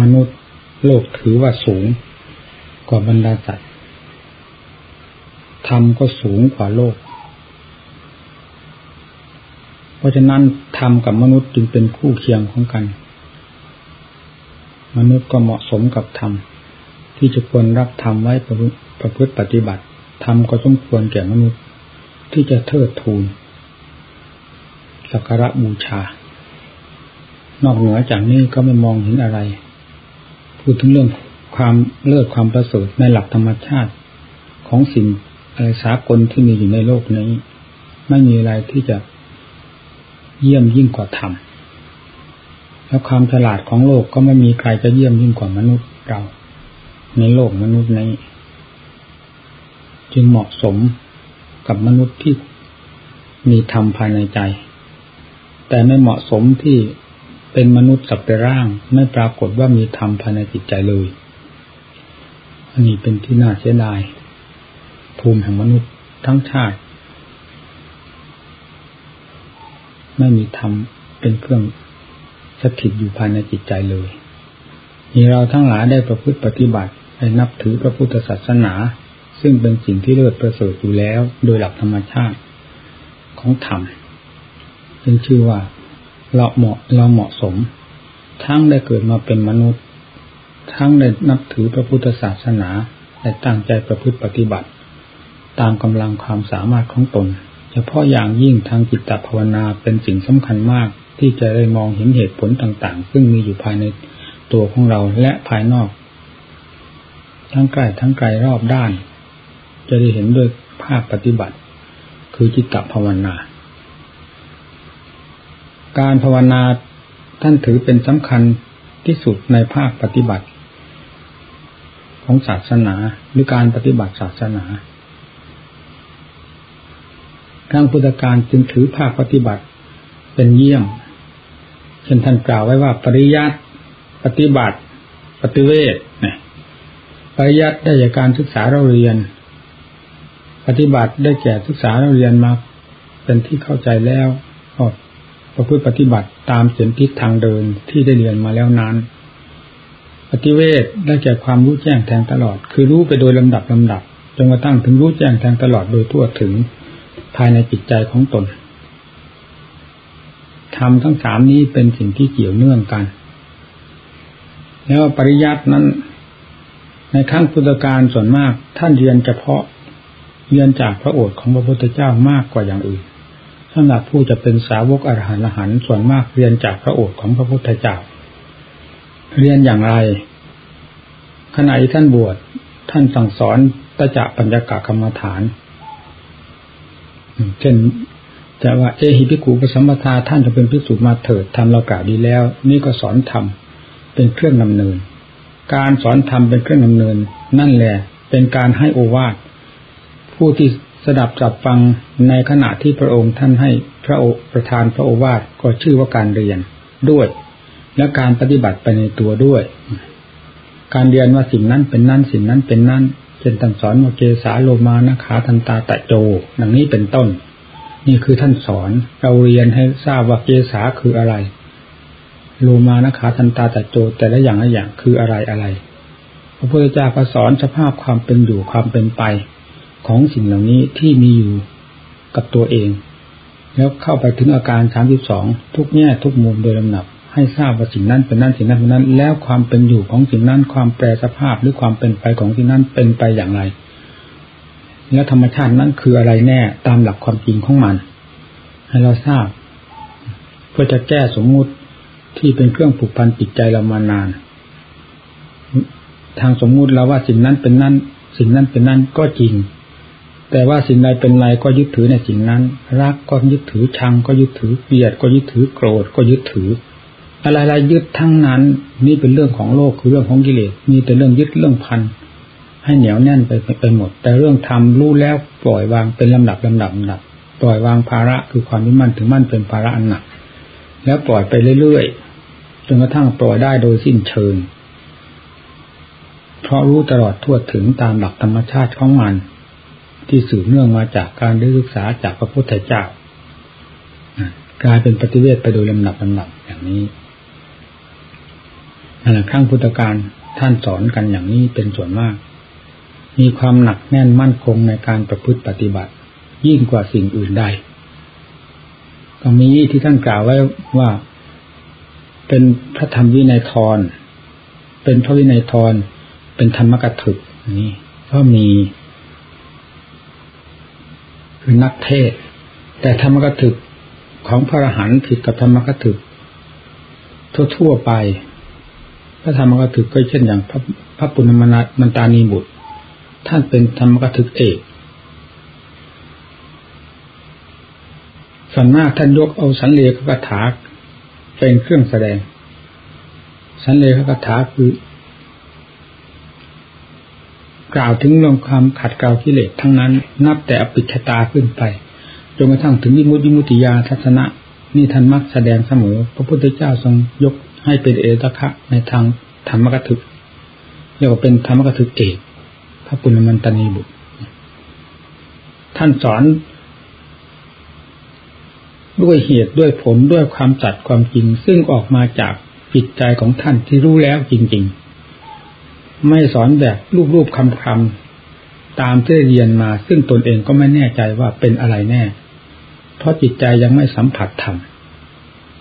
มนุษย์โลกถือว่าสูงกว่าบรรดาสัตว์ธรรมก็สูงกว่าโลก เพราะฉะนั้นธรรมกับมนุษย์จึงเป็นคู่เคียงของกัน มนุษย์ก็เหมาะสมกับธรรมที่จะควรรับธรรมไว้ประพฤติปฏิบัติธรรมก็สมควรแก่มนุษย์ ที่จะเทิดทูนสักการะบูชา นอกเหนือจากนี้ก็ไม่มองเห็นอะไร พูดถึงเรื่องความเลิศความประเสริฐในหลักธรรมชาติของสิ่งอะไรสากลที่มีอยู่ในโลกนี้ ไม่มีอะไรที่จะเยี่ยมยิ่งกว่าธรรมและความฉลาดของโลกก็ไม่มีใครจะเยี่ยมยิ่งกว่ามนุษย์เรา ในโลกมนุษย์นี้ จึงเหมาะสมกับมนุษย์ที่มีธรรมภายในใจ แต่ไม่เหมาะสมที่ เป็นมนุษย์สับแต่ร่าง ไม่ปรากฏว่ามีธรรมภายในจิตใจเลย อันนี้เป็นที่น่าเสียดาย ภูมิแห่งมนุษย์ทั้งชาติ ไม่มีธรรมเป็นเครื่องสถิตอยู่ภายในจิตใจเลยมีเราทั้งหลายได้ประพฤติปฏิบัติให้นับถือพระพุทธศาสนา ซึ่งเป็นสิ่งที่เลิศประเสริฐอยู่แล้ว โดยหลักธรรมชาติของธรรมจึงชื่อว่า เราเหมาะเราเหมาะสม ทั้งได้เกิดมาเป็นมนุษย์ ทั้งได้นับถือพระพุทธศาสนาและตั้งใจประพฤติปฏิบัติ ตามกำลังความสามารถของตน เฉพาะอย่างยิ่งทางจิตตภาวนาเป็นสิ่งสำคัญมากที่จะได้มองเห็นเหตุผลต่างๆ ซึ่งมีอยู่ภายในตัวของเราและภายนอก ทั้งใกล้ทั้งไกลรอบด้าน จะได้เห็นด้วยภาคปฏิบัติ คือจิตตภาวนา การภาวนาท่านถือเป็นสำคัญที่สุดในภาคปฏิบัติ ของศาสนาหรือการปฏิบัติศาสนาทางพุทธการจึงถือภาคปฏิบัติเป็นเยี่ยมเช่นท่านกล่าวไว้ว่าปริยัติปฏิบัติ ปฏิเวทเนี่ยปริยัติได้จากการศึกษาเราเรียน ปฏิบัติได้แก่ศึกษาเราเรียนมา เป็นที่เข้าใจแล้วก็ ประพฤติปฏิบัติตามเส้นทิศทางเดินที่ได้เรียนมาแล้วนั้น ปฏิเวทได้แก่ความรู้แจ้งแทงตลอด คือรู้ไปโดยลำดับลำดับจนกระทั่งถึงรู้แจ้งแทงตลอดโดยทั่วถึงภายในจิตใจของตนธรรมทั้งสามนี้เป็นสิ่งที่เกี่ยวเนื่องกัน แล้วปริยัตินั้น ในขั้งพุทธการส่วนมากท่านเรียนเฉพาะเรียนจากพระโอษฐ์ของพระพุทธเจ้ามากกว่าอย่างอื่น สำหรับผู้จะเป็นสาวกอรหันต์หันส่วนมากเรียนจากพระโอษฐ์ของพระพุทธเจ้า เรียนอย่างไร ขณะที่ท่านบวชท่านสั่งสอนตจะปัญญากกรรมฐานเช่นจะว่าเอหิพิกูปสัมปทาท่านจะเป็นพิสูจน์มาเถิดทำเรากล่าวดีแล้ว นี่ก็สอนธรรมเป็นเครื่องนำเนิน การสอนธรรมเป็นเครื่องนำเนิน นั่นแหละ เป็นการให้โอวาทผู้ที่ สดับจับฟังในขณะที่พระองค์ท่านให้พระโอประธานพระโอวาทก็ชื่อว่าการเรียนด้วย และการปฏิบัติไปในตัวด้วย การเรียนว่าสิ่งนั้นเป็นนั้นสิ่งนั้นเป็นนั้นเช่นท่านสอนว่าเกสาโลมานะขาทันตาตะโจดังนี้เป็นต้น นี่คือท่านสอนเราเรียนให้ทราบว่าเกสาคืออะไรโลมานะขาทันตาตะโจแต่ละอย่างละอย่างคืออะไรอะไร พระพุทธเจ้าก็สอนสภาพความเป็นอยู่ความเป็นไป ของสิ่งเหล่านี้ที่มีอยู่กับตัวเอง แล้วเข้าไปถึงอาการสามสิบสองทุกแง่ทุกมุมโดยลำดับ ให้ทราบว่าสิ่งนั้นเป็นนั้นสิ่งนั้นเป็นนั้น แล้วความเป็นอยู่ของสิ่งนั้นความแปรสภาพหรือความเป็นไปของสิ่งนั้นเป็นไปอย่างไร และธรรมชาตินั้นคืออะไรแน่ตามหลักความจริงของมัน ให้เราทราบ เพื่อจะแก้สมมุติที่เป็นเครื่องผูกพันจิตใจเรามานาน ทางสมมุติเราว่าสิ่งนั้นเป็นนั้นสิ่งนั้นเป็นนั้นก็จริง แต่ว่าสิ่งใดเป็นไรก็ยึดถือในสิ่งนั้น รักก็ยึดถือชังก็ยึดถือเกลียดก็ยึดถือโกรธก็ยึดถือ อะไรๆยึดทั้งนั้น นี่เป็นเรื่องของโลกคือเรื่องของกิเลสมีแต่เรื่องยึดเรื่องพันให้เหนียวแน่นไปไปหมด แต่เรื่องทำรู้แล้วปล่อยวางเป็นลำดับลำดับลำดับปล่อยวางภาระคือความมิมั่นถึงมั่นเป็นภาระอันหนัก แล้วปล่อยไปเรื่อยๆจนกระทั่งปล่อยได้โดยสิ้นเชิงเพราะรู้ตลอดทั่วถึงตามหลักธรรมชาติของมัน ที่สืบเนื่องมาจากการได้ศึกษาจากพระพุทธเจ้ากลายเป็นปฏิเวทไปโดยลำดับลำดับอย่างนี้นั่นแหละครั้งพุทธการท่านสอนกันอย่างนี้เป็นส่วนมาก มีความหนักแน่นมั่นคงในการประพฤติปฏิบัติ ยิ่งกว่าสิ่งอื่นใดตรงนี้ที่ท่านกล่าวไว้ว่า เป็นพระธรรมวินัยทร เป็นพระวินัยทร เป็นธรรมกถึกนี่ก็มี คือนักเทศ แต่ธรรมกถึกของพระอรหันต์ผิดกับธรรมกถึก ทั่วๆไป พระธรรมกถึกก็เช่นอย่างพระพระปุณณมนัมันตานีบุตร ท่านเป็นธรรมกถึกเอกส่วนมากท่านยกเอาสันเลขกถาเป็นเครื่องแสดง สันเลขกถาคือ กล่าวถึงเรื่องความขัดเกลากิเลสทั้งนั้น นับแต่อภิชตาขึ้นไปจนกระทั่งถึงวิมุติมุติยาทัศนะนี่ท่านมักแสดงเสมอ พระพุทธเจ้าทรงยกให้เป็นเอตคะในทางธรรมกถึกเรียกว่าเป็นธรรมกถึกเอกพระปุณณมันตนีบุตร ท่านสอน ด้วยเหตุด้วยผลด้วยความจัดความจริง ซึ่งออกมาจากจิตใจของท่านที่รู้แล้วจริง ๆ ไม่สอนแบบรูปๆคำๆตามที่เรียนมา ซึ่งตนเองก็ไม่แน่ใจว่าเป็นอะไรแน่ เพราะจิตใจยังไม่สัมผัสธรรม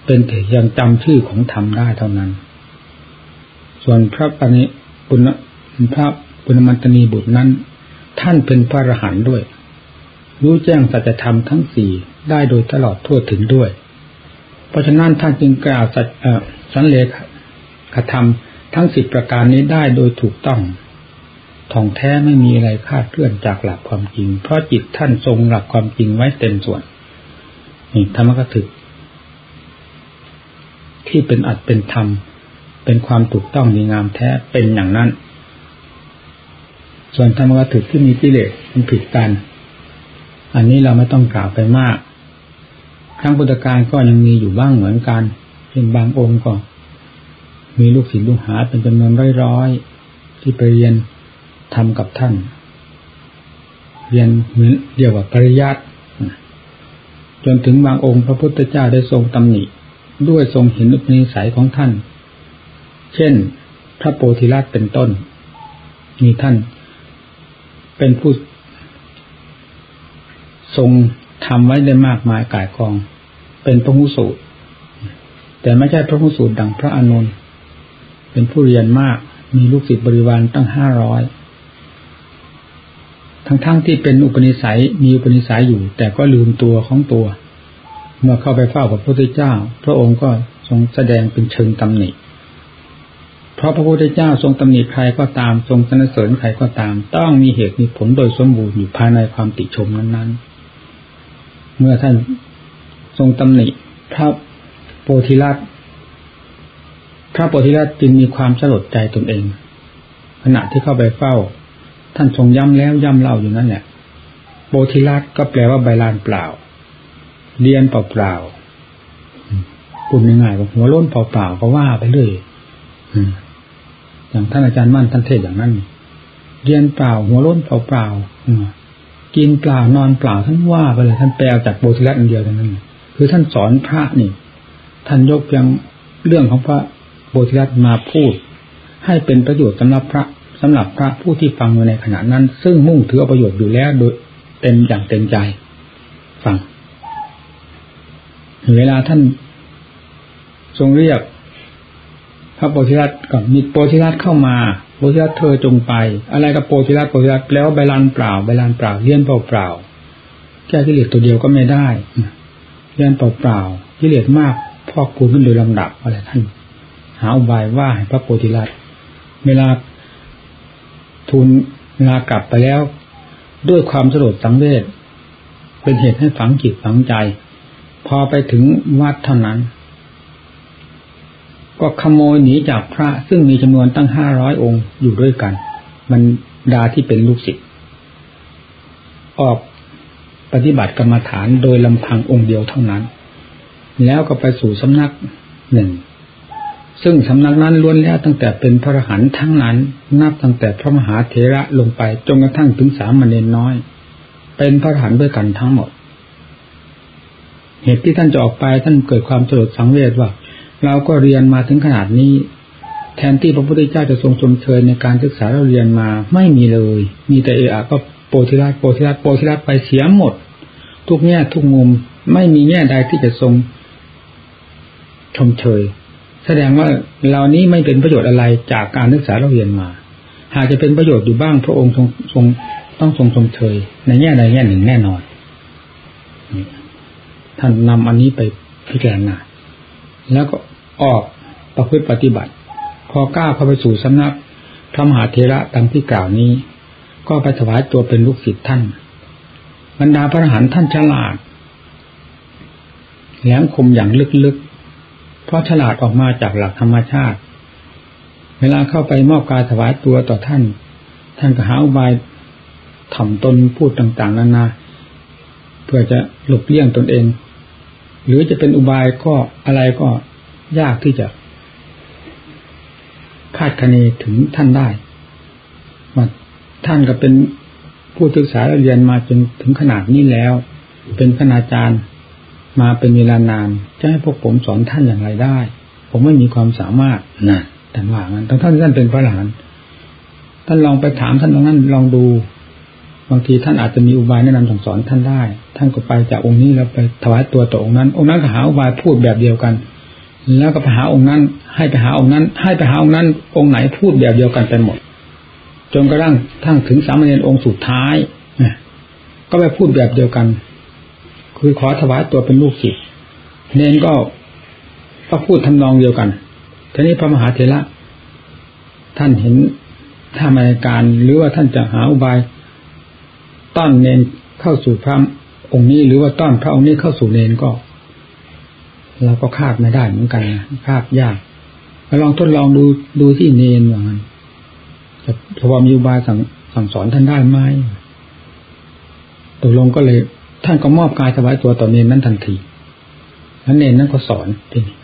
เป็นแต่ยังจำชื่อของธรรมได้เท่านั้น ส่วนพระปณิปุณพระปุณมันตนีบุตรนั้น ท่านเป็นพระอรหันต์ด้วย รู้แจ้งสัจธรรมทั้งสี่ได้โดยตลอดทั่วถึงด้วย เพราะฉะนั้นท่านจึงกล่าวสัจสันเลขธรรม ทั้งสิบประการนี้ได้โดยถูกต้องท่องแท้ไม่มีอะไรคาดเคลื่อนจากหลักความจริง เพราะจิตท่านทรงหลักความจริงไว้เต็มส่วนนี่ธรรมกถึก ที่เป็นอัดเป็นธรรม เป็นความถูกต้องดีงามแท้เป็นอย่างนั้น ส่วนธรรมกถึกที่มีกิเลสมันผิดกัน อันนี้เราไม่ต้องกล่าวไปมากครั้งพุทธการก็ยังมีอยู่บ้างเหมือนกันเป็นบางองค์ก็ มีลูกศิษย์ลูกหาเป็นจำนวนร้อยๆที่ไปเรียนทำกับท่าน เรียนเหมือนเรียกว่าปริยัติจนถึงบางองค์พระพุทธเจ้าได้ทรงตำหนิด้วยทรงเห็นอุปนิสัยของท่าน เช่น พระโพธิราชเป็นต้นมีท่าน เป็นผู้ทรงทำไว้ได้มากมายกายกอง เป็นพระหุสูตรแต่ไม่ใช่พระหุสูตรดังพระอานนท์ เป็นผู้เรียนมาก มีลูกศิษย์บริวารตั้งห้าร้อยทั้งๆทที่เป็นอุปนิสัยมีอุปนิสัยอยู่ แต่ก็ลืมตัวของตัว เมื่อเข้าไปเฝ้าพระพุทธเจ้า พระองค์ก็ทรงแสดงเป็นเชิงตำหนิ เพราะพระพุทธเจ้าทรงตำหนิใครก็ตาม ทรงสนเสริญใครก็ตาม ต้องมีเหตุมีผลโดยสมบูรณ์อยู่ภายในความติชมนั้นๆ เมื่อท่านทรงตำหนิพระโพธิลัต พระโพธิลัตจึงมีความสลดใจตนเอง ขณะที่เข้าไปเฝ้า ท่านทรงย้ำแล้วย้ำเล่าอยู่นั่นแหละโพธิลัตก็แปลว่าใบลานเปล่า เรียนเปล่าเปล่าพูดง่ายๆว่าหัวล้นเปล่าเปล่าก็ว่าไปเรื่อยอย่างท่านอาจารย์มั่นท่านเทศอย่างนั้น เรียนเปล่า หัวล้นเปล่าเปล่ากินเปล่านอนเปล่าท่านว่าไปเลยท่านแปลจากโพธิลัตอันเดียวเท่านั้น คือท่านสอนพระนี่ ท่านยกเพียงเรื่องของพระ โบธิรัตมาพูด ให้เป็นประโยชน์สำหรับพระสำหรับพระผู้ที่ฟังอยู่ในขณะนั้น ซึ่งมุ่งถือประโยชน์อยู่แล้วโดยเต็มอย่างเต็มใจ ฟัง เวลาท่านทรงเรียก พระโพธิรัตกับมีโพธิรัตเข้ามาโพธิรัตเธอจงไป อะไรกับโพธิรัตโพธิรัตแล้วใบลานเปล่าใบลานเปล่าเลี้ยนเปล่าเปล่าแก้กิเลสตัวเดียวก็ไม่ได้เรียนเปล่าๆกิเลสมากพอกพูนขึ้นโดยลำดับอะไรท่าน หาอุบายว่าให้พระโพธิลัตเวลาทูลเวลากลับไปแล้ว ด้วยความสลดสังเวชเป็นเหตุให้ฝังจิตฝังใจ พอไปถึงวัดเท่านั้น ก็ขโมยหนีจากพระซึ่งมีจำนวนตั้งห้าร้อยองค์อยู่ด้วยกัน มันดาที่เป็นลูกศิษย์ออกปฏิบัติกรรมฐานโดยลำพังองค์เดียวเท่านั้น แล้วก็ไปสู่สำนักหนึ่ง ซึ่งสำนักนั้นล้วนแล้วตั้งแต่เป็นพระรหันต์ทั้งนั้น นับตั้งแต่พระมหาเถระลงไปจนกระทั่งถึงสามเณรน้อย เป็นพระรหันต์ด้วยกันทั้งหมด เหตุที่ท่านจะออกไปท่านเกิดความสลดสังเวชว่า เราก็เรียนมาถึงขนาดนี้ แทนที่พระพุทธเจ้าจะทรงชมเชยในการศึกษาเราเรียนมาไม่มีเลย มีแต่เออะก็โปธิราชโปธิราชโปธิราชไปเสียหมด ทุกแง่ทุกมุมไม่มีแง่ใดที่จะทรงชมเชย แสดงว่าเหล่านี้ไม่เป็นประโยชน์อะไรจากการศึกษาเราเรียนมา หากจะเป็นประโยชน์อยู่บ้างพระองค์ทรงทรงต้องทรงชมเชยในแง่ใดแง่หนึ่งแน่นอนท่านนำอันนี้ไปพิจารณาแล้วก็ออกประพฤติปฏิบัติ พอก้าวเข้าไปสู่สำนักพระมหาเทระดังที่กล่าวนี้ ก็ไปถวายตัวเป็นลูกศิษย์ท่าน บรรดาพระอรหันต์ท่านฉลาดแหลมคมอย่างลึก เพราะฉลาดออกมาจากหลักธรรมชาติ เวลาเข้าไปมอบกายถวายตัวต่อท่าน ท่านก็หาอุบายถ่อมตนพูดต่าง ๆ นานา เพื่อจะหลบเลี่ยงตนเอง หรือจะเป็นอุบายก็อะไรก็ยากที่จะคาดคะเนถึงท่านได้ว่าท่านก็เป็นผู้ศึกษาเรียนมาจนถึงขนาดนี้แล้ว เป็นคณาจารย์ มาเป็นเวลานาน จะให้พวกผมสอนท่านอย่างไรได้ ผมไม่มีความสามารถนะแต่ว่างั้นทั้งท่านท่านเป็นพระหลานท่านลองไปถามท่านตรงนั้นลองดู บางทีท่านอาจจะมีอุบายแนะนำสั่งสอนท่านได้ ท่านก็ไปจากองค์นี้แล้วไปถวายตัวต่อองค์นั้น องค์นั้นก็หาอุบายพูดแบบเดียวกัน แล้วก็ไปหาองค์นั้น ให้ไปหาองค์นั้น ให้ไปหาองค์นั้น องค์ไหนพูดแบบเดียวกันไปหมด จนกระทั่งทั้งถึงสามเณรองค์สุดท้ายก็ไปพูดแบบเดียวกัน คือขอถวายตัวเป็นลูกศิษย์เนนก็ก็พูดทำนองเดียวกันทีนี้พระมหาเถระท่านเห็นถ้ามาการหรือว่าท่านจะหาอุบายต้อนเนนเข้าสู่พระองค์นี้หรือว่าต้อนพระองค์นี้เข้าสู่เนนก็เราก็คาดไม่ได้เหมือนกันคาดยากลองทดลองดูดูที่เนนว่างันจะพอมีอุบายสั่งสั่งสอนท่านได้ไหมตกลงก็เลย ท่านก็มอบกายถวายตัวต่อเนนนั้นทันทีแล้วเนนนั้นก็สอนทีนี้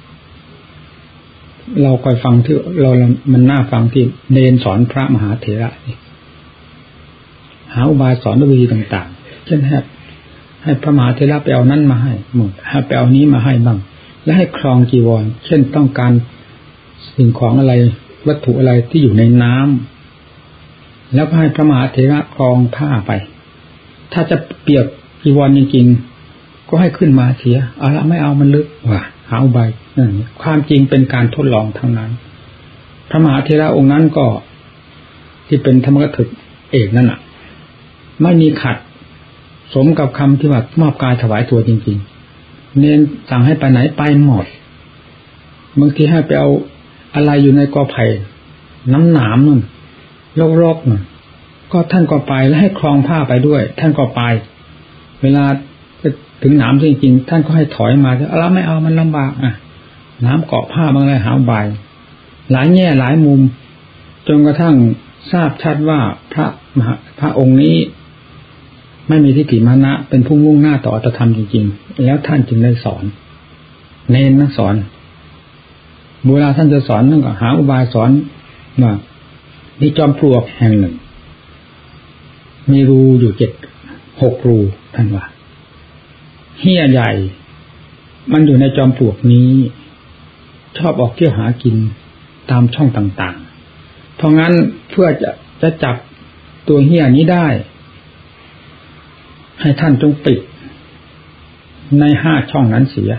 เราคอยฟังที่เรามันน่าฟังที่เนนสอนพระมหาเถระนี่หาอุบายสอนวิธีต่างๆ เช่นให้ให้พระมหาเถระไปเอานั้นมาให้หมดให้ไปเอานี้มาให้บ้าง และให้ครองจีวร เช่นต้องการสิ่งของอะไรวัตถุอะไรที่อยู่ในน้ำแล้วก็ให้พระมหาเถระครองผ้าไป ถ้าจะเปียก จีวรจริงๆก็ให้ขึ้นมาเสียเอาละไม่เอามันลึกว่ะหาอุบายนั่นความจริงเป็นการทดลองทั้งนั้น พระมหาเทระองค์นั้นก็ที่เป็นธรรมกถึกเอกนั่นอะ ไม่มีขัด สมกับคำที่ว่ามอบกายถวายตัวจริง ๆ เน้นสั่งให้ไปไหนไปหมดบางทีให้ไปเอาอะไรอยู่ในกอไผ่น้ำหนามนั่นรกๆนั่นก็ท่านก็ไปแล้วให้คลองผ้าไปด้วย ท่านก็ไป เวลาถึงหนามจริงๆท่านก็ให้ถอยมาแล้วไม่เอามันลำบากอะน้ำเกาะผ้าบางอะไรหาใบหลายแง่หลายมุม จนกระทั่งทราบชัดว่าพระมหาพระองค์นี้ ไม่มีทิฏฐิมานะ เป็นผู้มุ่งหน้าต่ออัตธรรมจริงๆ แล้วท่านจึงได้สอน เน้นนักสอนเวลาท่านจะสอนนั่นก็หาอุบายสอนว่านี่จอมปลวกแห่งหนึ่ง มีรูอยู่เจ็ดหกรู ท่านว่าเฮียใหญ่ มันอยู่ในจอมปลวกนี้ ชอบออกเที่ยวหากินตามช่องต่างๆ เพราะงั้นเพื่อจะจะจับตัวเฮียนี้ได้ ให้ท่านจงปิด ในห้าช่องนั้นเสีย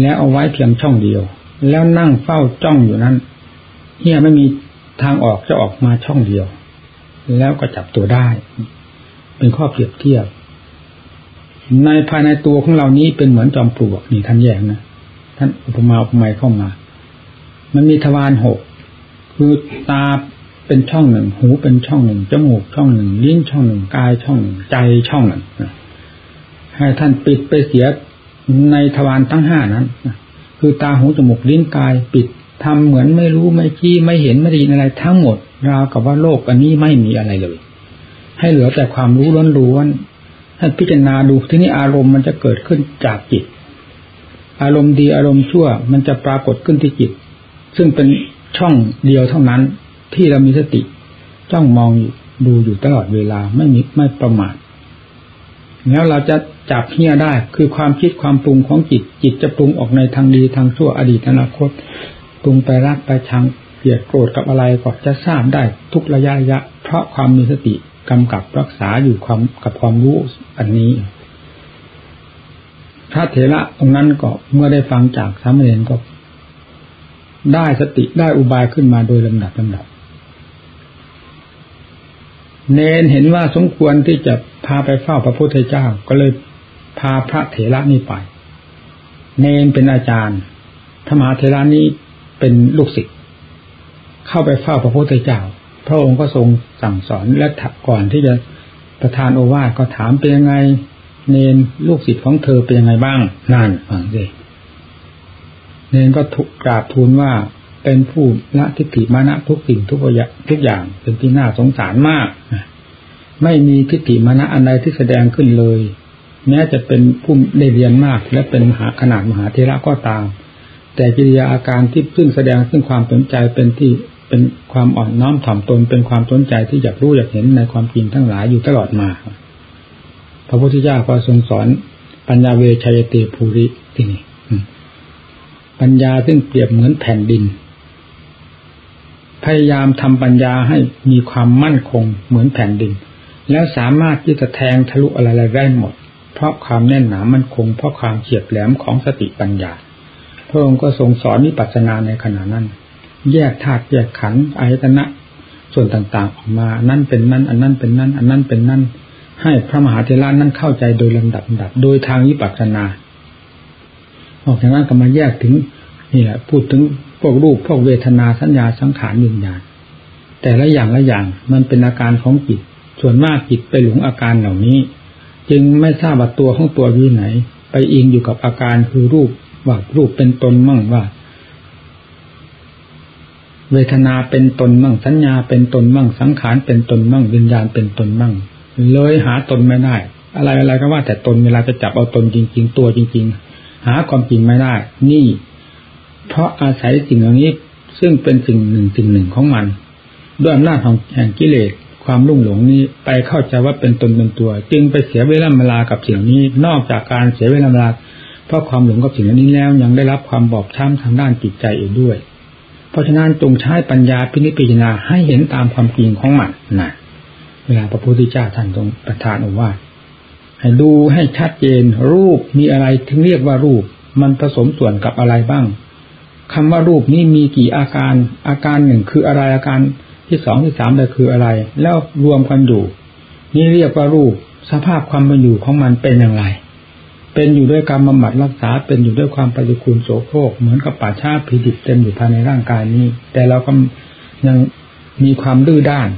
แล้วเอาไว้เพียงช่องเดียว แล้วนั่งเฝ้าจ้องอยู่นั้น เฮียไม่มีทางออกจะออกมาช่องเดียว แล้วก็จับตัวได้ เป็นข้อเปรียบเทียบ ในภายในตัวของเรานี้เป็นเหมือนจอมปลวกนี่ท่านแยกนะท่านอุปมาอุปไมยเข้ามา มันมีทวารหกคือตาเป็นช่องหนึ่ง หูเป็นช่องหนึ่งจมูกช่องหนึ่งลิ้นช่องหนึ่งกายช่องหนึ่งใจช่องหนึ่งให้ท่านปิดไปเสียในทวารทั้งห้านั้นคือตาหูจมูกลิ้นกายปิดทำเหมือนไม่รู้ไม่ชี้ไม่เห็นไม่ได้ยินอะไรทั้งหมด ราวกับว่าโลกอันนี้ไม่มีอะไรเลย ให้เหลือแต่ความรู้ล้วน ๆให้พิจารณาดูที่นี้อารมณ์มันจะเกิดขึ้นจากจิต อารมณ์ดีอารมณ์ชั่ว มันจะปรากฏขึ้นที่จิต ซึ่งเป็นช่องเดียวเท่านั้น ที่เรามีสติจ้องมองดูอยู่ตลอดเวลาไม่มีไม่ประมาทแล้วเราจะจับเฮี้ยได้คือความคิดความปรุงของจิต จิตจะปรุงออกในทางดีทางชั่วอดีตอนาคตปรุงไปรักไปชังเกลียดโกรธกับอะไรก็จะทราบได้ทุกระยะระยะ เพราะความมีสติ กำกับรักษาอยู่ความกับความรู้อันนี้พระเถระตรงนั้นก็เมื่อได้ฟังจากสามเณรก็ ได้สติได้อุบายขึ้นมาโดยลำดับลำดับ เนนเห็นว่าสมควรที่จะพาไปเฝ้าพระพุทธเจ้า ก็เลยพาพระเถระนี่ไป เนนเป็นอาจารย์ธรรมาเถระนี้เป็นลูกศิษย์เข้าไปเฝ้าพระพุทธเจ้า พระองค์ก็ทรงสั่งสอนและก่อนที่จะประทานโอวาทก็ถามเป็นยังไง เนนลูกศิษย์ของเธอเป็นยังไงบ้างนั่นฟังสิเนนก็ถูกกราบทูลว่าเป็นผู้ละทิฏฐิมานะทุกสิ่งทุกอย่างทุกอย่างเป็นที่น่าสงสารมากไม่มีทิฏฐิมานะอันใดที่แสดงขึ้นเลย แม้จะเป็นผู้ได้เรียนมาก และเป็นมหาขนาดมหาเทระก็ตาม แต่กิริยาอาการที่ซึ่งแสดงซึ่งความสนใจเป็นที่ เป็นความอ่อนน้อมถ่อมตนเป็นความสนใจที่อยากรู้อยากเห็นในความจริงทั้งหลายอยู่ตลอดมา พระพุทธเจ้าก็ทรงสอน ปัญญาเวชัยเตภูริที่นี่ปัญญาซึ่งเปรียบเหมือนแผ่นดิน พยายามทำปัญญาให้มีความมั่นคงเหมือนแผ่นดิน แล้วสามารถที่จะแทงทะลุอะไรได้หมด เพราะความแน่นหนามั่นคง เพราะความเฉียบแหลมของสติปัญญาพระองค์ก็ทรงสอนวิปัสสนาในขณะนั้น แยกธาตุแยกขันธ์อายตนะ ส่วนต่างๆออกมานั่นเป็นนั่น อันนั้นเป็นนั่น อันนั้นเป็นนั่น ให้พระมหาเทระนั้นเข้าใจโดยลำดับดับ โดยทางวิปัสสนาออกจากนั้นก็มาแยกถึงนี่แหละพูดถึงพวกรูปพวกเวทนาสัญญาสังขารวิญญาณแต่ละอย่างละอย่างมันเป็นอาการของจิต ส่วนมากจิตไปหลงอาการเหล่านี้ จึงไม่ทราบว่าตัวของตัววิไหน ไปอิงอยู่กับอาการคือรูปว่ารูปเป็นตนมั่งว่า เวทนาเป็นตนมั่งสัญญาเป็นตนมั่งสังขารเป็นตนมั่งวิญญาณเป็นตนมั่ง เลยหาตนไม่ได้ อะไรอะไรก็ว่า แต่ตนเวลาจะจับเอาตนจริง ๆ ตัวจริง ๆ หาความจริงไม่ได้ นี่ เพราะอาศัยสิ่งเหล่านี้ซึ่งเป็นสิ่งหนึ่งสิ่งหนึ่งของมัน ด้วยอำนาจของแห่งกิเลสความรุ่งหลงนี้ไปเข้าใจว่าเป็นตนเป็นตัว จึงไปเสียเวลาเวลากับสิ่งนี้ นอกจากการเสียเวลาเวลาเพราะความหลงกับสิ่งนี้แล้วยังได้รับความบอบช้ำทางด้านจิตใจอีกด้วย เพราะฉะนั้นจงใช้ปัญญาพินิจพิจารณาให้เห็นตามความจริงของมันนะเวลาพระพุทธเจ้าท่านทรงประทานอว่า ให้ดูให้ชัดเจน รูปมีอะไรถึงเรียกว่ารูป มันผสมส่วนกับอะไรบ้างคำว่ารูปนี้มีกี่อาการ อาการหนึ่งคืออะไรอาการที่สองที่สามเลยคืออะไร แล้วรวมกันอยู่ นี่เรียกว่ารูป สภาพความเป็นอยู่ของมันเป็นอย่างไร เป็นอยู่ด้วยการบำบัดรักษา เป็นอยู่ด้วยความปฏิคูลโสโครกเหมือนกับป่าชาผีดิบเต็มอยู่ภายในร่างกายนี้ แต่เราก็ยังมีความดื้อด้าน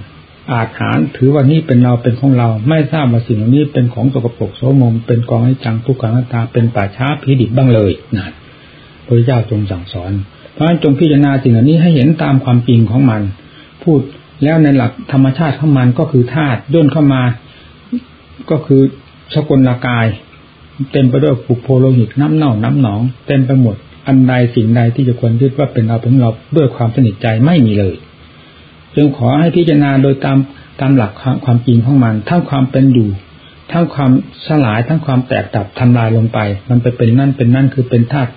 อาจหารถือว่านี่เป็นเราเป็นของเรา ไม่ทราบว่าสิ่งนี้เป็นของสกปรกโสมม เป็นกองให้จังทุกขังตาเป็นป่าช้าผีดิบบ้างเลยนะพระเจ้าทรงสั่งสอน เพราะฉะนั้นจงพิจารณาสิ่งเหล่านี้ให้เห็นตามความจริงของมัน พูดแล้วในหลักธรรมชาติของมันก็คือธาตุย่นเข้ามา ก็คือสกุลกาย เต็มไปด้วยปุโพโลหิตน้ำเน่าน้ำหนอง เต็มไปหมด อันใดสิ่งใดที่จะควรยึดว่าเป็นเราเป็นเราด้วยความสนิทใจไม่มีเลย จึงขอให้พิจารณาโดยตามตามหลักความจริงของมัน ทั้งความเป็นอยู่ ทั้งความสลาย ทั้งความแตกดับทำลายลงไป มันไปเป็นนั่นเป็นนั่นคือเป็นธาตุ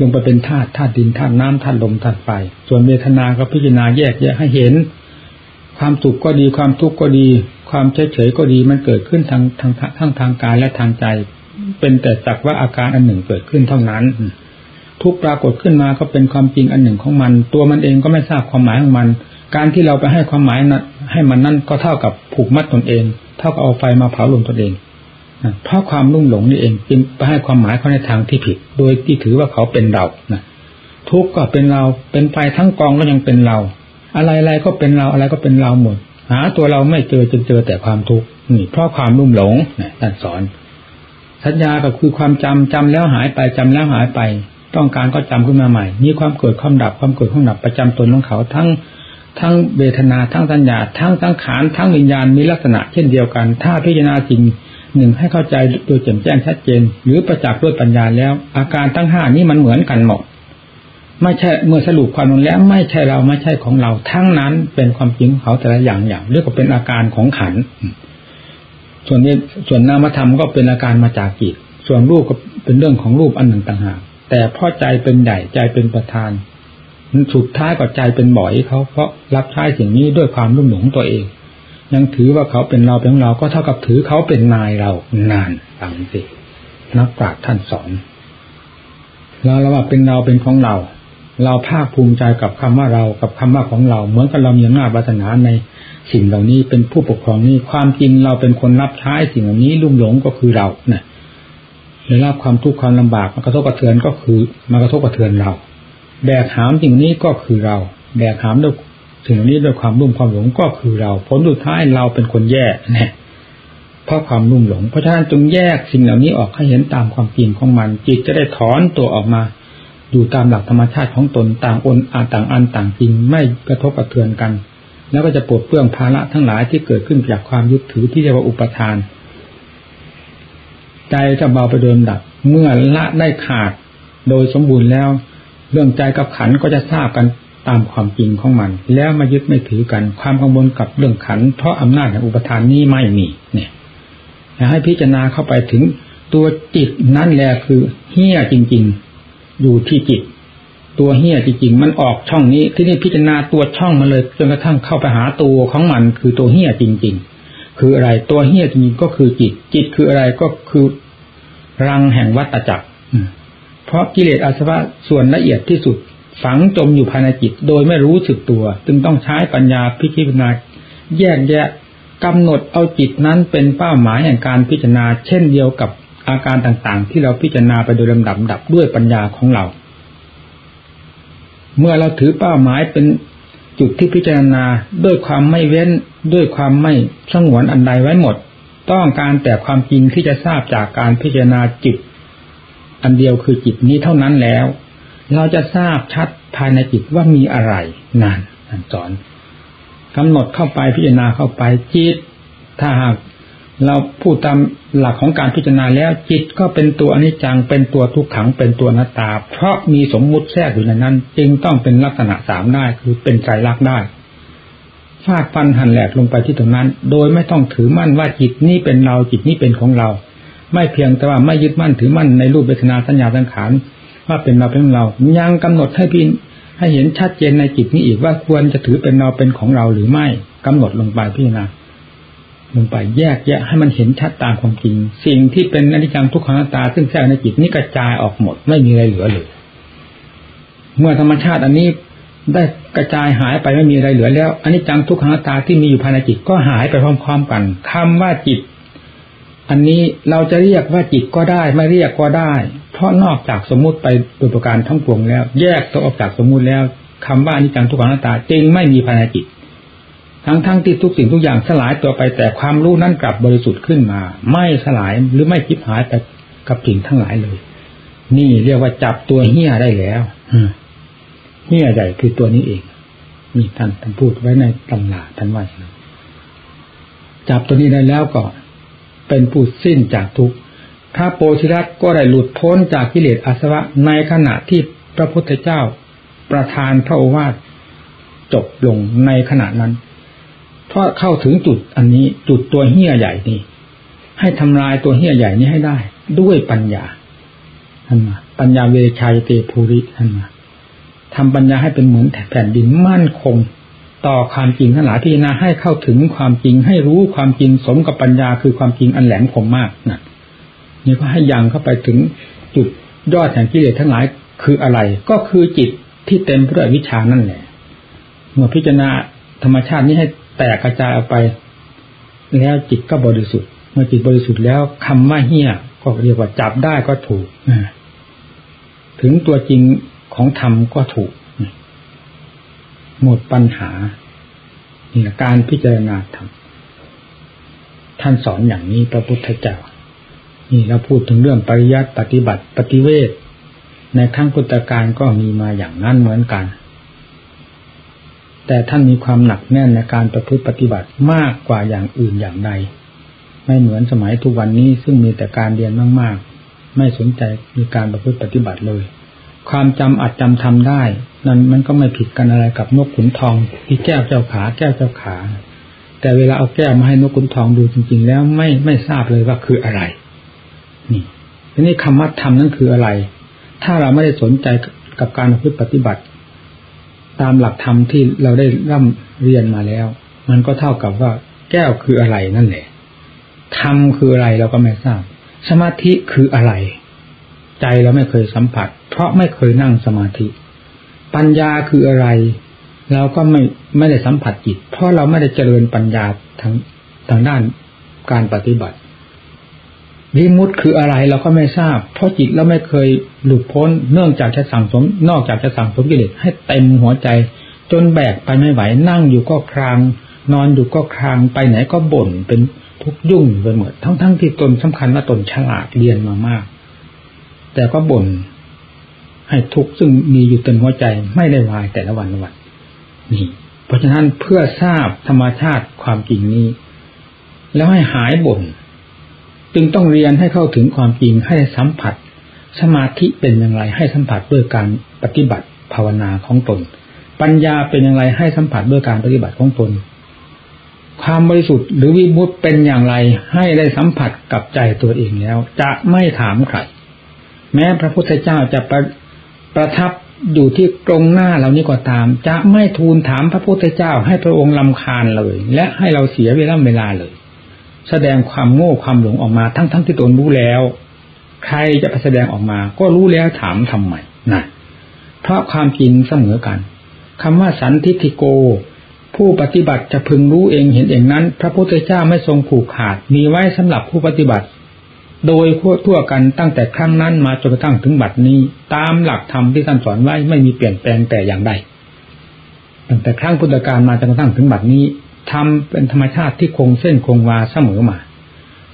ลงไปเป็นธาตุธาตุดินธาตุน้ำธาตุลมธาตุไฟส่วนเวทนาก็พิจารณาแยกแยะให้เห็น ความสุขก็ดีความทุกข์ก็ดี ความเฉยเฉยก็ดีมันเกิดขึ้นทางทางทั้งทางกายและทางใจ เป็นแต่สักว่าอาการอันหนึ่งเกิดขึ้นเท่านั้น ทุกปรากฏขึ้นมาก็เป็นความจริงอันหนึ่งของมัน ตัวมันเองก็ไม่ทราบความหมายของมัน การที่เราไปให้ความหมายนะให้มันนั่นก็เท่ากับผูกมัดตนเอง เท่ากับเอาไฟมาเผาลงตนเองเพราะความรุ่งหลงนี่เองจึงไปให้ความหมายเขาในทางที่ผิด โดยที่ถือว่าเขาเป็นเรานะทุกข์ก็เป็นเราเป็นไฟทั้งกองก็ยังเป็นเรา อะไรๆก็เป็นเราอะไรก็เป็นเราหมดหาตัวเราไม่เจอจึงเจอแต่ความทุกข์นี่เพราะความรุ่มหลงนะท่านสอน สัญญาก็คือความจำจำแล้วหายไปจำแล้วหายไป ต้องการก็จำขึ้นมาใหม่ มีความเกิดความดับความเกิดความดับประจำตนของเขาทั้งทั้งเวทนาทั้งสัญญา ทั้งสังขารทั้งวิญญาณมีลักษณะเช่นเดียวกัน ถ้าพิจารณาจริงหนึ่งให้เข้าใจโดยแจ่มแจ้งชัดเจน หรือประจักษ์ด้วยปัญญาแล้ว อาการทั้งห้านี้มันเหมือนกันหมดไม่ใช่เมื่อสรุปความลงแล้วไม่ใช่เราไม่ใช่ของเรา ทั้งนั้นเป็นความจริงของเขาแต่ละอย่างอย่างเรียกว่าเป็นอาการของขัน ส่วนนี้ส่วนนามธรรมก็เป็นอาการมาจากจิต ส่วนรูปก็เป็นเรื่องของรูปอันหนึ่งต่างหากแต่พ่อใจเป็นใหญ่ใจเป็นประธานสุดท้ายก็ใจเป็นบ่อยเขาเพราะรับใช้สิ่งนี้ด้วยความรุ่มหลงตัวเอง ยังถือว่าเขาเป็นเราเป็นเราก็เท่ากับถือเขาเป็นนายเรานานฟังสินักปราชญ์ท่านสอนเราเราว่าเป็นเราเป็นของเรา เราภาคภูมิใจกับคำว่าเรากับคำว่าของเรา เหมือนกับเรามีอำนาจวาสนาในสิ่งเหล่านี้เป็นผู้ปกครองนี้ความจริงเราเป็นคนรับใช้สิ่งเหล่านี้ลุ่มหลงก็คือเราเนี่ยได้รับความทุกข์ความลำบากมากระทบกระเทือนก็คือมากระทบกระเทือนเรา แบกหามสิ่งนี้ก็คือเรา แบกหามด้วยสิ่งนี้ด้วยความรุ่มความหลงก็คือเรา ผลสุดท้ายเราเป็นคนแย่เนี่ยเพราะความรุ่มหลง เพราะฉะนั้นจงแยกสิ่งเหล่านี้ออกให้เห็นตามความจริงของมัน จิตจะได้ถอนตัวออกมา อยู่ตามหลักธรรมชาติของตนต่างอนอาต่างอันต่างจริงไม่กระทบกระเทือนกัน แล้วก็จะปลดเปลื้องภาระทั้งหลายที่เกิดขึ้นจากความยึดถือที่เรียกว่าอุปทาน ใจจะเบาไปโดยดับ เมื่อละได้ขาดโดยสมบูรณ์แล้ว เรื่องใจกับขันก็จะทราบกันตามความจริงของมัน แล้วมายึดไม่ถือกัน ความกังวลกับเรื่องขัน เพราะอำนาจแห่งอุปทานนี้ไม่มีเนี่ยให้พิจารณาเข้าไปถึงตัวจิตนั่นแหละคือเฮี้ยจริง ๆ อยู่ที่จิต ตัวเฮี้ยจริงๆ มันออกช่องนี้ ที่นี่พิจารณาตัวช่องมาเลยจนกระทั่งเข้าไปหาตัวของมันคือตัวเฮี้ยจริง ๆ คืออะไรตัวเฮี้ยจริงก็คือจิต จิตคืออะไรก็คือรังแห่งวัตจักรเพราะกิเลสอาสวะส่วนละเอียดที่สุด ฝังจมอยู่ภายในจิต โดยไม่รู้สึกตัว จึงต้องใช้ปัญญาพิจารณาแยกแยะกำหนดเอาจิตนั้นเป็นเป้าหมายแห่งการพิจารณา เช่นเดียวกับอาการต่างๆ ที่เราพิจารณาไปโดยลำดับดับด้วยปัญญาของเรา เมื่อเราถือเป้าหมายเป็นจุดที่พิจารณาด้วยความไม่เว้นด้วยความไม่สงวนอันใดไว้หมด ต้องการแต่ความจริงที่จะทราบจากการพิจารณาจิต อันเดียวคือจิตนี้เท่านั้นแล้ว เราจะทราบชัดภายในจิตว่ามีอะไรนานอันสอนกำหนดเข้าไปพิจารณาเข้าไปจิต ถ้าหากเราพูดตาม หลักของการพิจารณาแล้วจิตก็เป็นตัวอนิจจังเป็นตัวทุกขังเป็นตัวนัตตา เพราะมีสมมุติแทรกอยู่ในนั้น จึงต้องเป็นลักษณะสามได้คือเป็นใจรักได้ฟาดฟันหันแหลกลงไปที่ตรงนั้น โดยไม่ต้องถือมั่นว่าจิตนี้เป็นเราจิตนี้เป็นของเรา ไม่เพียงแต่ว่าไม่ยึดมั่นถือมั่นในรูปเวทนาสัญญาสังขารว่าเป็นเราเป็นเรา ยังกำหนดให้พิให้เห็นชัดเจนในจิตนี้อีกว่าควรจะถือเป็นเราเป็นของเราหรือไม่กำหนดลงไปพิจารณา ลงไปแยกแยะให้มันเห็นชัดตามความจริง สิ่งที่เป็นอนิจจังทุกขังตา ซึ่งแทรกในจิตนี้กระจายออกหมดไม่มีอะไรเหลือเลย เมื่อธรรมชาติอันนี้ได้กระจายหายไปไม่มีอะไรเหลือแล้วอนิจจังทุกขังตาที่มีอยู่ภายในจิตก็หายไปพร้อมๆกันคำว่าจิต อันนี้เราจะเรียกว่าจิตก็ได้ ไม่เรียกก็ได้ เพราะนอกจากสมมุติไปโดยประการทั้งปวงแล้ว แยกตัวออกจากสมมุติแล้วคำว่าอนิจจังทุกขังตาจึงไม่มีภายในจิต ทั้งทั้งที่ทุกสิ่งทุกอย่างสลายตัวไปแต่ความรู้นั้นกลับบริสุทธิ์ขึ้นมา ไม่สลายหรือไม่คิดหายไปกับสิ่งทั้งหลายเลย นี่เรียกว่าจับตัวเหี้ยได้แล้วเหี้ยใหญ่คือตัวนี้เองนี่ท่านท่านพูดไว้ในตำราท่านว่าจับตัวนี้ได้แล้วก็เป็นผู้สิ้นจากทุกพระโพธิรัตก็ได้หลุดพ้นจากกิเลสอาสวะในขณะที่พระพุทธเจ้าประทานพระโอวาทจบลงในขณะนั้น เพราะเข้าถึงจุดอันนี้จุดตัวเหี้ยใหญ่นี้ให้ทำลายตัวเหี้ยใหญ่นี้ให้ได้ ด้วยปัญญาท่านมาปัญญาเวชัยเตภูริท่านมาทำปัญญาให้เป็นเหมือนแผ่นดินมั่นคง ต่อความจริงทั้งหลายที่นาให้เข้าถึงความจริงให้รู้ความจริงสมกับปัญญาคือความจริงอันแหลมคมมากนะนี่ก็ให้ยังเข้าไปถึงจุดยอดแห่งกิเลสทั้งหลายคืออะไร ก็คือจิตที่เต็มไปด้วยวิชานั่นแหละเมื่อพิจารณาธรรมชาตินี้ให้ แตกกระจายออกไป แล้วจิตก็บริสุทธิ์ เมื่อจิตบริสุทธิ์แล้วคำว่าเฮี้ยก็เรียกว่าจับได้ก็ถูกถึงตัวจริงของธรรมก็ถูก หมดปัญหานี่การพิจารณาธรรมท่านสอนอย่างนี้พระพุทธเจ้านี่เราพูดถึงเรื่องปริยัติปฏิบัติปฏิเวทในขั้งพุทธการก็มีมาอย่างนั้นเหมือนกัน แต่ท่านมีความหนักแน่นในการประพฤติปฏิบัติมากกว่าอย่างอื่นอย่างใด ไม่เหมือนสมัยทุกวันนี้ซึ่งมีแต่การเรียนมากๆ ไม่สนใจมีการประพฤติปฏิบัติเลย ความจำอัดจำทำได้ นั้นมันก็ไม่ผิดกันอะไรกับนกขุนทองที่แก้วเจ้าขาแก้วเจ้าขา แต่เวลาเอาแก้วมาให้นกขุนทองดูจริง ๆ แล้วไม่ไม่ทราบเลยว่าคืออะไร นี่ทีนี้คำว่าทำนั้นคืออะไร ถ้าเราไม่ได้สนใจกับการประพฤติปฏิบัติ ตามหลักธรรมที่เราได้ร่ำเรียนมาแล้ว มันก็เท่ากับว่าแก้วคืออะไรนั่นแหละธรรมคืออะไรเราก็ไม่ทราบ สมาธิคืออะไร ใจเราไม่เคยสัมผัส เพราะไม่เคยนั่งสมาธิ ปัญญาคืออะไร เราก็ไม่ไม่ได้สัมผัสจิตเพราะเราไม่ได้เจริญปัญญาทางทางด้านการปฏิบัติ วิมุตคืออะไรเราก็ไม่ทราบ เพราะจิตเราไม่เคยหลุดพ้นเนื่องจากจะสั่งสม นอกจากจะสั่งสมกิเลสให้เต็มหัวใจ จนแบกไปไม่ไหวนั่งอยู่ก็คราง นอนอยู่ก็ครางไปไหนก็บ่นเป็นทุกข์ยุ่งไปหมดทั้งๆทที่ตนสำคัญว่าตนฉลาดเรียนมามาก แต่ก็บ่นให้ทุกข์ซึ่งมีอยู่เต็มหัวใจไม่ได้วายแต่ละวันละวันนี่ เพราะฉะนั้นเพื่อทราบธรรมชาติความจริงนี้ แล้วให้หายบ่น จึงต้องเรียนให้เข้าถึงความจริงให้สัมผัส สมาธิเป็นอย่างไรให้สัมผัสด้วยการปฏิบัติภาวนาของตน ปัญญาเป็นอย่างไรให้สัมผัสด้วยการปฏิบัติของตน ความบริสุทธิ์หรือวิมุตเป็นอย่างไรให้ได้สัมผัสกับใจตัวเองแล้ว จะไม่ถามใครแม้พระพุทธเจ้าจะประประทับอยู่ที่ตรงหน้าเรานี้ก็ตาม จะไม่ทูลถามพระพุทธเจ้าให้พระองค์ลำคาญเลย และให้เราเสียเวลาเวลาเลย แสดงความโง่ความหลงออกมา ทั้งๆทที่ตนรู้แล้ว ใครจะไปแสดงออกมา ก็รู้แล้วถามทำไมนะเพราะความจริงเสมอกันคำว่าสันทิติโก ผู้ปฏิบัติจะพึงรู้เองเห็นเองนั้น พระพุทธเจ้าไม่ทรงผูกขาด มีไว้สำหรับผู้ปฏิบัติ โดยทั่วกันตั้งแต่ครั้งนั้นมาจนกระทั่งถึงบัดนี้ ตามหลักธรรมที่ท่านสอนไว้ไม่มีเปลี่ยนแปลงแต่อย่างใดตั้งแต่ครั้งพุทธกาลมาจนกระทั่งถึงบัดนี้ ธรรมเป็นธรรมชาติที่คงเส้นคงวาเสมอมา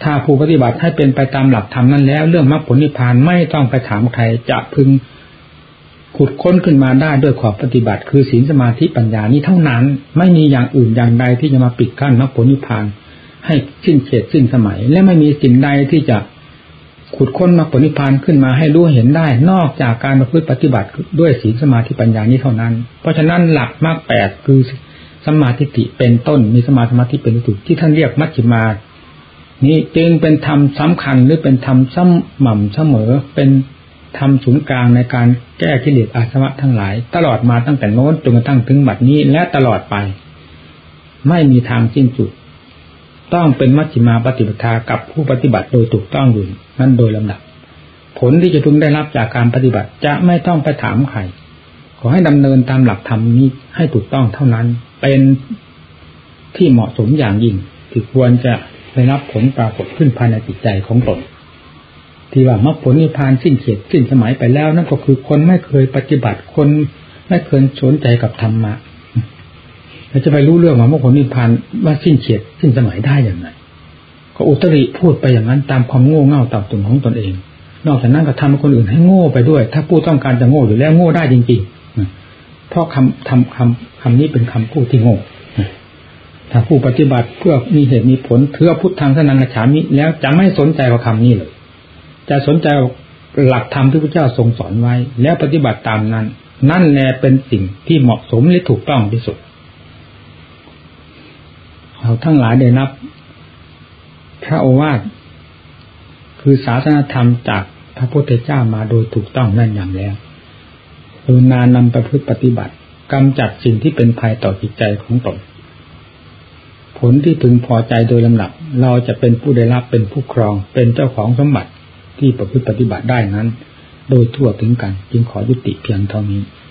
ถ้าผู้ปฏิบัติให้เป็นไปตามหลักธรรมนั้นแล้ว เรื่องมรรคผลนิพพานไม่ต้องไปถามใครจะพึงขุดค้นขึ้นมาได้ด้วยความปฏิบัติ คือศีลสมาธิปัญญานี้เท่านั้น ไม่มีอย่างอื่นอย่างใดที่จะมาปิดกั้นมรรคผลนิพพาน ให้สิ้นเขตสิ้นสมัย และไม่มีสิ่งใดที่จะขุดค้นมรรคผลนิพพานขึ้นมาให้รู้เห็นได้ นอกจากการประพฤติปฏิบัติด้วยศีลสมาธิปัญญานี้เท่านั้น เพราะฉะนั้นหลักมรรคแปดคือ สมาธิิเป็นต้น มีสมาสมาธิเป็นสุดที่ท่านเรียกมัชฌิมา นี่จึงเป็นธรรมสาคัญหรือเป็นธรรมซ้ำหม่ำเสมอ เป็นธรรมศูนย์กลางในการแก้กิเลสอาสวะทั้งหลาย ตลอดมาตั้งแต่โน้นจนกระทั่งถึงบัดนี้และตลอดไป ไม่มีทางสิ้นสุด ต้องเป็นมัชฌิมาปฏิปทากับผู้ปฏิบัติโดยถูกต้องอยู่นั่นโดยลำดับ ผลที่จะพึงได้รับจากการปฏิบัติจะไม่ต้องไปถามใคร ขอให้ดำเนินตามหลักธรรมนี้ให้ถูกต้องเท่านั้น เป็นที่เหมาะสมอย่างยิ่งที่ควรจะได้รับผลปรากฏขึ้นภายในจิตใจของตน ที่ว่ามรรคผลนิพพานสิ้นเขตสิ้นสมัยไปแล้วนั่นก็คือคนไม่เคยปฏิบัติคนไม่เคยสนใจกับธรรมะเราจะไปรู้เรื่องว่ามรรคผลนิพพานว่าสิ้นเขตสิ้นสมัยได้อย่างไรก็อุตริพูดไปอย่างนั้นตามความโง่เง่าต่ำตุ่มของตนเอง นอกจากนั้นก็ทำให้คนอื่นให้โง่ไปด้วย ถ้าผู้ต้องการจะโง่อยู่แล้วโง่ได้จริงๆ เพราะคำทำคำคำนี้เป็นคำพูดที่โง่ถ้าผู้ปฏิบัติเพื่อมีเหตุมีผลเพื่อพุทธังสนังฉามิแล้วจะไม่สนใจกับคำนี้เลย จะสนใจหลักธรรมที่พระเจ้าทรงสอนไว้ แล้วปฏิบัติตามนั้น นั่นแหละเป็นสิ่งที่เหมาะสมและถูกต้องที่สุดเราทั้งหลายได้นับ พระโอวาทคือศาสนธรรมจากพระพุทธเจ้ามาโดยถูกต้องนั่นอย่างแล้ว ดูนานนำไปพึ่งปฏิบัติกำจัดสิ่งที่เป็นภัยต่อจิตใจของตน ผลที่ถึงพอใจโดยลำดับ เราจะเป็นผู้ได้รับเป็นผู้ครอง เป็นเจ้าของสมบัติที่ประพฤติปฏิบัติได้นั้น โดยทั่วถึงกัน จึงขอยุติเพียงเท่านี้